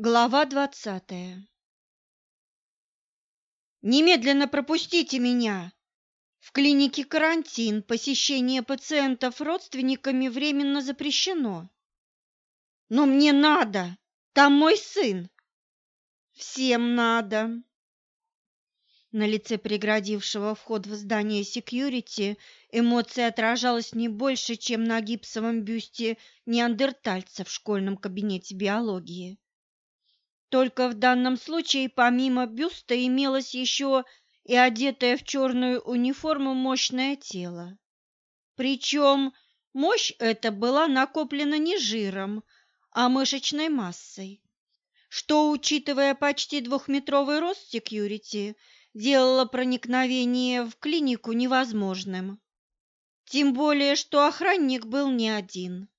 Глава двадцатая Немедленно пропустите меня. В клинике карантин, посещение пациентов родственниками временно запрещено. Но мне надо, там мой сын. Всем надо. На лице преградившего вход в здание секьюрити эмоция отражалась не больше, чем на гипсовом бюсте неандертальца в школьном кабинете биологии. Только в данном случае помимо бюста имелось еще и одетое в черную униформу мощное тело. Причем мощь эта была накоплена не жиром, а мышечной массой, что, учитывая почти двухметровый рост секьюрити, делало проникновение в клинику невозможным. Тем более, что охранник был не один.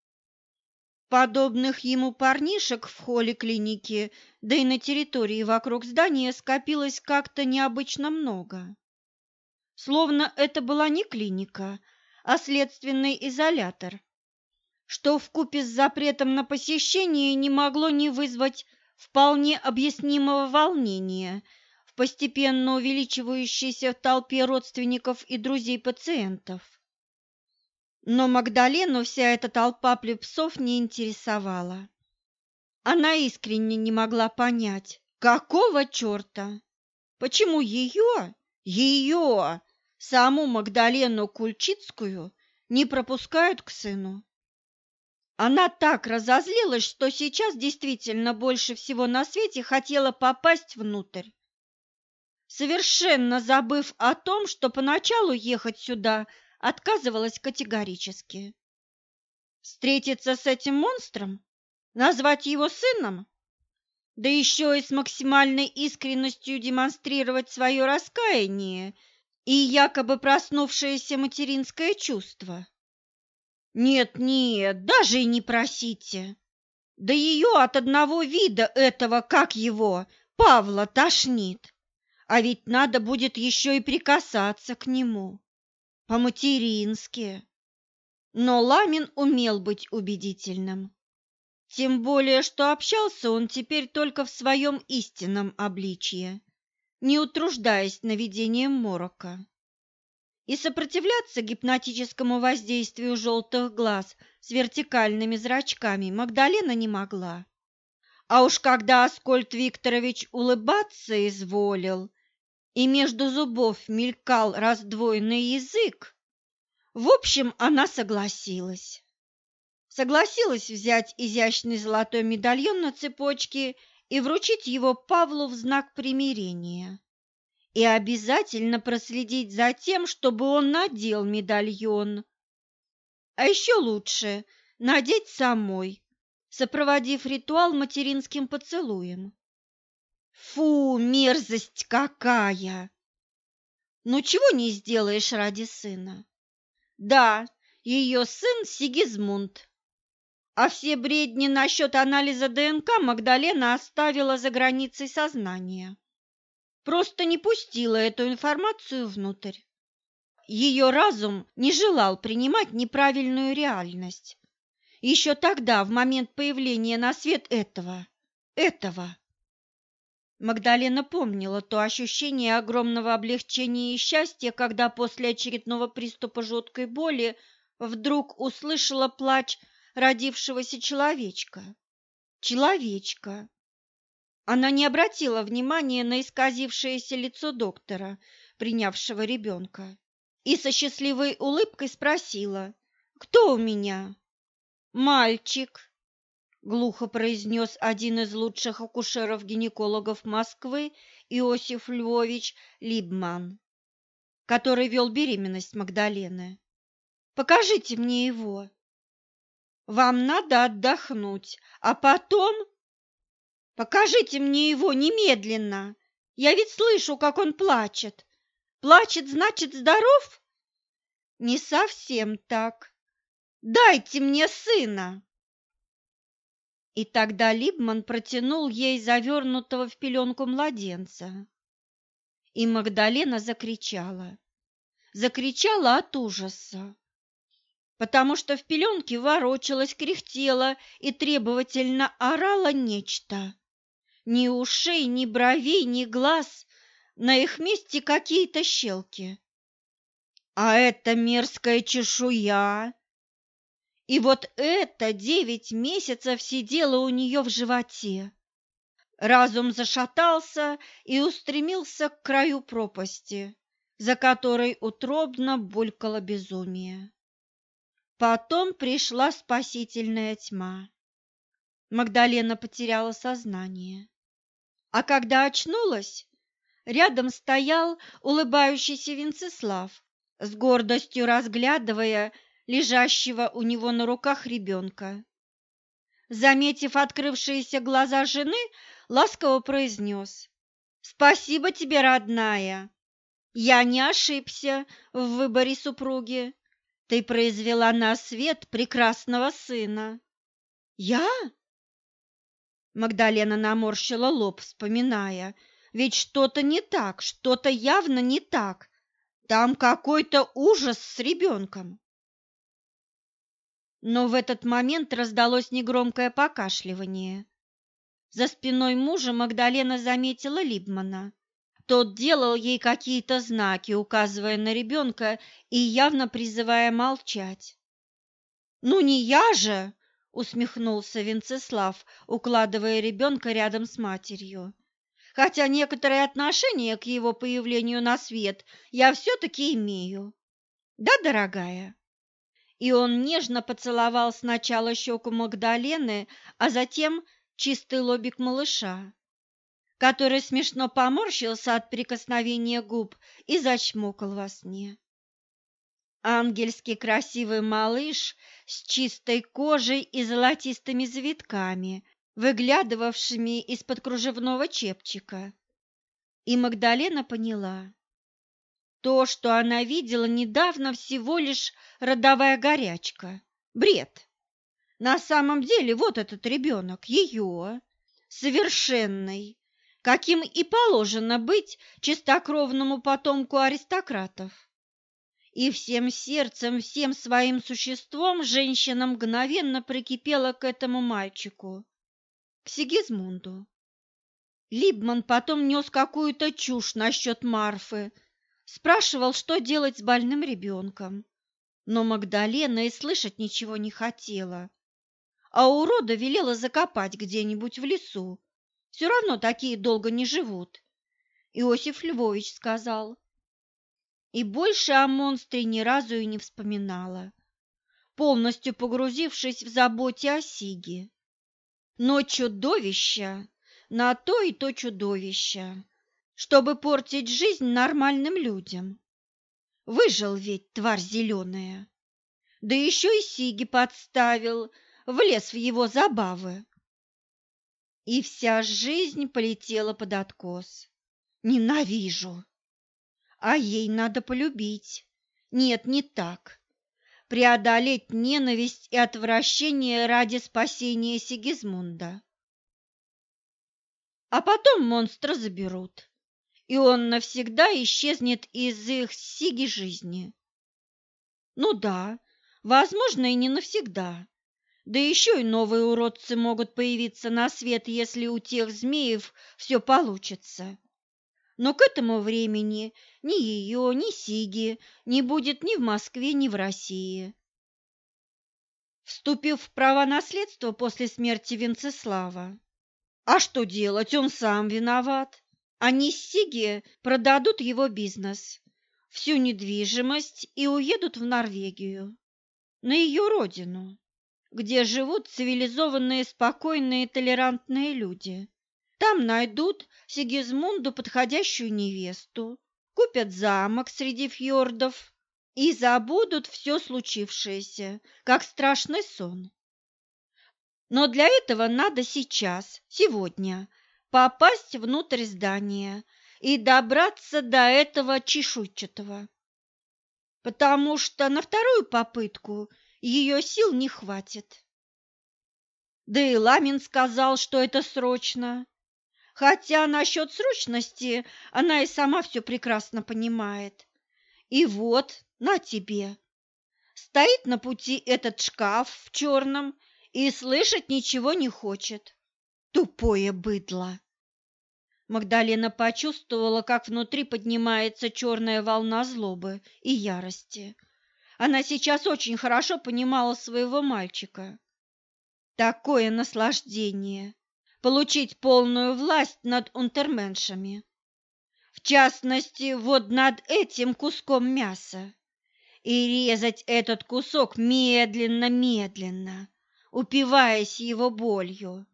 Подобных ему парнишек в холле клиники, да и на территории вокруг здания скопилось как-то необычно много. Словно это была не клиника, а следственный изолятор, что вкупе с запретом на посещение не могло не вызвать вполне объяснимого волнения – постепенно увеличивающейся в толпе родственников и друзей пациентов. Но Магдалену вся эта толпа плебсов не интересовала. Она искренне не могла понять, какого черта, почему ее, ее, саму Магдалену Кульчицкую, не пропускают к сыну. Она так разозлилась, что сейчас действительно больше всего на свете хотела попасть внутрь совершенно забыв о том, что поначалу ехать сюда отказывалась категорически. Встретиться с этим монстром? Назвать его сыном? Да еще и с максимальной искренностью демонстрировать свое раскаяние и якобы проснувшееся материнское чувство? Нет, нет, даже и не просите. Да ее от одного вида этого, как его, Павла, тошнит. А ведь надо будет еще и прикасаться к нему. По-матерински. Но Ламин умел быть убедительным. Тем более, что общался он теперь только в своем истинном обличье, не утруждаясь наведением морока. И сопротивляться гипнотическому воздействию желтых глаз с вертикальными зрачками Магдалена не могла. А уж когда Аскольд Викторович улыбаться изволил, и между зубов мелькал раздвоенный язык. В общем, она согласилась. Согласилась взять изящный золотой медальон на цепочке и вручить его Павлу в знак примирения. И обязательно проследить за тем, чтобы он надел медальон. А еще лучше надеть самой, сопроводив ритуал материнским поцелуем. Фу, мерзость какая! Ну чего не сделаешь ради сына? Да, ее сын Сигизмунд. А все бредни насчет анализа ДНК Магдалена оставила за границей сознания. Просто не пустила эту информацию внутрь. Ее разум не желал принимать неправильную реальность. Еще тогда, в момент появления на свет этого, этого. Магдалена помнила то ощущение огромного облегчения и счастья, когда после очередного приступа жуткой боли вдруг услышала плач родившегося человечка. Человечка. Она не обратила внимания на исказившееся лицо доктора, принявшего ребенка, и со счастливой улыбкой спросила, «Кто у меня?» «Мальчик», глухо произнес один из лучших акушеров-гинекологов Москвы Иосиф Львович Либман, который вел беременность Магдалены. Покажите мне его. Вам надо отдохнуть, а потом Покажите мне его немедленно. Я ведь слышу, как он плачет. Плачет, значит, здоров? Не совсем так. Дайте мне сына. И тогда Либман протянул ей завернутого в пеленку младенца. И Магдалена закричала. Закричала от ужаса, потому что в пеленке ворочалось, кряхтело и требовательно орало нечто. Ни ушей, ни бровей, ни глаз, на их месте какие-то щелки. А это мерзкая чешуя. И вот это девять месяцев сидело у нее в животе. Разум зашатался и устремился к краю пропасти, за которой утробно булькало безумие. Потом пришла спасительная тьма. Магдалена потеряла сознание. А когда очнулась, рядом стоял улыбающийся Венцеслав, с гордостью разглядывая лежащего у него на руках ребенка. Заметив открывшиеся глаза жены, ласково произнес. «Спасибо тебе, родная. Я не ошибся в выборе супруги. Ты произвела на свет прекрасного сына». «Я?» Магдалена наморщила лоб, вспоминая. «Ведь что-то не так, что-то явно не так. Там какой-то ужас с ребенком». Но в этот момент раздалось негромкое покашливание. За спиной мужа Магдалена заметила Либмана. Тот делал ей какие-то знаки, указывая на ребенка и явно призывая молчать. «Ну не я же!» — усмехнулся Венцеслав, укладывая ребенка рядом с матерью. «Хотя некоторое отношение к его появлению на свет я все-таки имею. Да, дорогая?» И он нежно поцеловал сначала щеку Магдалены, а затем чистый лобик малыша, который смешно поморщился от прикосновения губ и зачмокал во сне. Ангельский красивый малыш с чистой кожей и золотистыми завитками, выглядывавшими из-под кружевного чепчика. И Магдалена поняла. То, что она видела недавно, всего лишь родовая горячка. Бред. На самом деле вот этот ребенок, ее, совершенный, каким и положено быть чистокровному потомку аристократов. И всем сердцем, всем своим существом женщина мгновенно прикипела к этому мальчику, к Сигизмунду. Либман потом нес какую-то чушь насчет Марфы, спрашивал, что делать с больным ребенком. Но Магдалена и слышать ничего не хотела а урода велела закопать где-нибудь в лесу. Все равно такие долго не живут. Иосиф Львович сказал. И больше о монстре ни разу и не вспоминала, полностью погрузившись в заботе о Сиге. Но чудовища, на то и то чудовища, чтобы портить жизнь нормальным людям. Выжил ведь тварь зеленая. Да еще и Сиги подставил, влез в его забавы. И вся жизнь полетела под откос. Ненавижу. А ей надо полюбить. Нет, не так. Преодолеть ненависть и отвращение ради спасения Сигизмунда. А потом монстра заберут, и он навсегда исчезнет из их Сиги жизни. Ну да, возможно, и не навсегда. Да еще и новые уродцы могут появиться на свет, если у тех змеев все получится. Но к этому времени ни ее, ни Сиги не будет ни в Москве, ни в России. Вступив в права наследства после смерти Венцеслава. А что делать, он сам виноват. Они с Сиги продадут его бизнес, всю недвижимость и уедут в Норвегию, на ее родину где живут цивилизованные, спокойные, толерантные люди. Там найдут Сигизмунду подходящую невесту, купят замок среди фьордов и забудут все случившееся, как страшный сон. Но для этого надо сейчас, сегодня, попасть внутрь здания и добраться до этого чешуйчатого. Потому что на вторую попытку ее сил не хватит. Да и Ламин сказал, что это срочно. Хотя насчет срочности она и сама все прекрасно понимает. И вот, на тебе. Стоит на пути этот шкаф в черном и слышать ничего не хочет. Тупое быдло. Магдалена почувствовала, как внутри поднимается черная волна злобы и ярости. Она сейчас очень хорошо понимала своего мальчика. Такое наслаждение – получить полную власть над унтерменшами. В частности, вот над этим куском мяса. И резать этот кусок медленно-медленно, упиваясь его болью.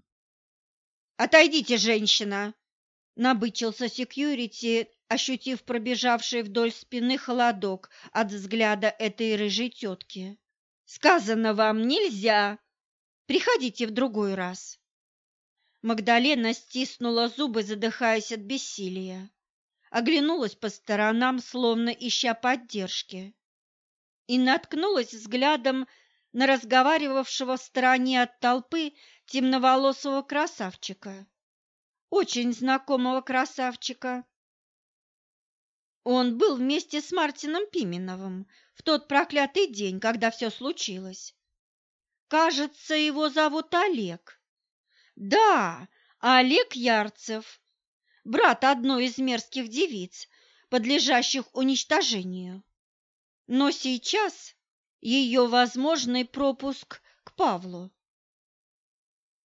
«Отойдите, женщина!» Набычился секьюрити, ощутив пробежавший вдоль спины холодок от взгляда этой рыжей тетки. «Сказано вам нельзя! Приходите в другой раз!» Магдалена стиснула зубы, задыхаясь от бессилия. Оглянулась по сторонам, словно ища поддержки, и наткнулась взглядом на разговаривавшего в стороне от толпы темноволосого красавчика очень знакомого красавчика. Он был вместе с Мартином Пименовым в тот проклятый день, когда все случилось. Кажется, его зовут Олег. Да, Олег Ярцев, брат одной из мерзких девиц, подлежащих уничтожению. Но сейчас ее возможный пропуск к Павлу